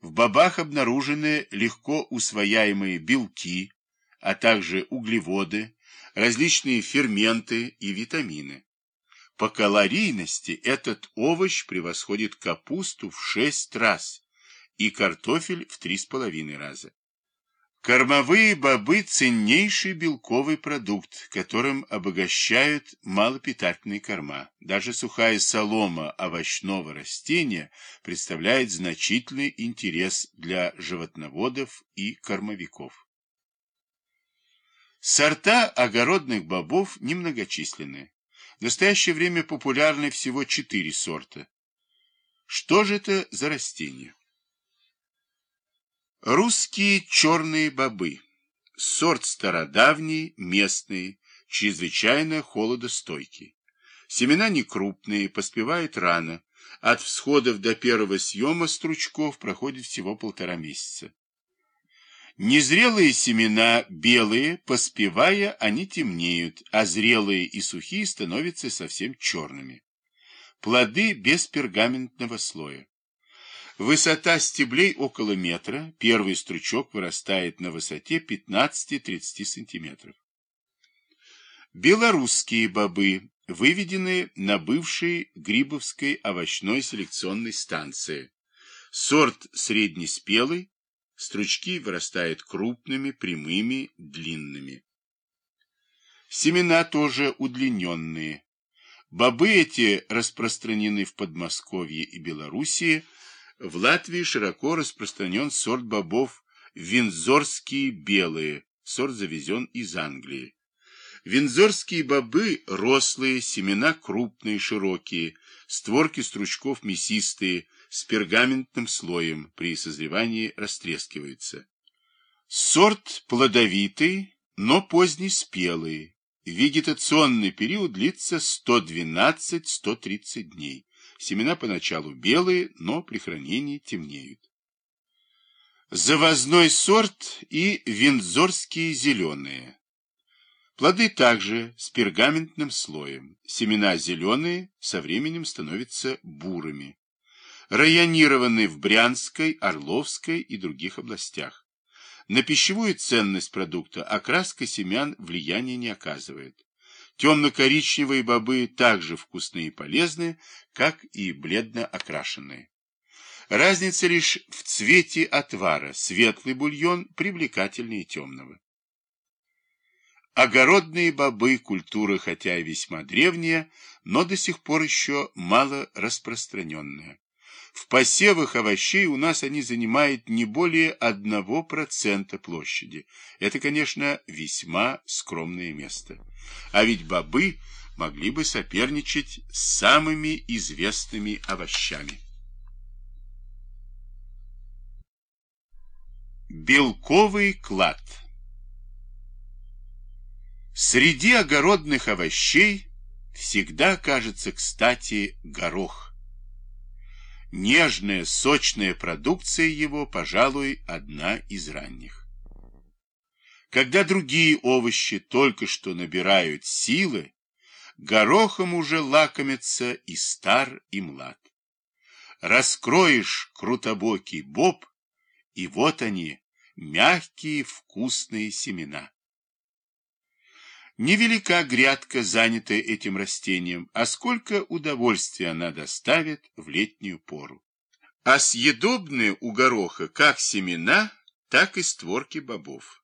В бобах обнаружены легко усвояемые белки, а также углеводы, различные ферменты и витамины. По калорийности этот овощ превосходит капусту в 6 раз и картофель в 3,5 раза. Кормовые бобы – ценнейший белковый продукт, которым обогащают малопитательные корма. Даже сухая солома овощного растения представляет значительный интерес для животноводов и кормовиков. Сорта огородных бобов немногочисленны. В настоящее время популярны всего четыре сорта. Что же это за растения? Русские черные бобы. Сорт стародавний, местный, чрезвычайно холодостойкий. Семена не крупные, поспевают рано. От всходов до первого съема стручков проходит всего полтора месяца. Незрелые семена белые, поспевая, они темнеют, а зрелые и сухие становятся совсем черными. Плоды без пергаментного слоя. Высота стеблей около метра, первый стручок вырастает на высоте 15-30 сантиметров. Белорусские бобы выведены на бывшей Грибовской овощной селекционной станции. Сорт среднеспелый, стручки вырастают крупными, прямыми, длинными. Семена тоже удлиненные. Бобы эти распространены в Подмосковье и Белоруссии, в Латвии широко распространен сорт бобов винзорские белые, сорт завезен из Англии. Винзорские бобы рослые, семена крупные, широкие, створки стручков мясистые, с пергаментным слоем, при созревании растрескиваются. Сорт плодовитый, но поздний спелый. Вегетационный период длится 112-130 дней. Семена поначалу белые, но при хранении темнеют. Завозной сорт и виндзорские зеленые. Плоды также с пергаментным слоем. Семена зеленые, со временем становятся бурыми. Районированы в Брянской, Орловской и других областях. На пищевую ценность продукта окраска семян влияния не оказывает. Темно-коричневые бобы также вкусные и полезны, как и бледно окрашенные. Разница лишь в цвете отвара. Светлый бульон привлекательнее темного. Огородные бобы – культура, хотя и весьма древняя, но до сих пор еще мало распространенная. В посевах овощей у нас они занимают не более 1% площади. Это, конечно, весьма скромное место. А ведь бобы могли бы соперничать с самыми известными овощами. Белковый клад Среди огородных овощей всегда кажется, кстати, горох. Нежная, сочная продукция его, пожалуй, одна из ранних. Когда другие овощи только что набирают силы, горохом уже лакомятся и стар, и млад. Раскроешь крутобокий боб, и вот они, мягкие вкусные семена. Невелика грядка, занятая этим растением, а сколько удовольствия она доставит в летнюю пору. А съедобные у гороха как семена, так и створки бобов.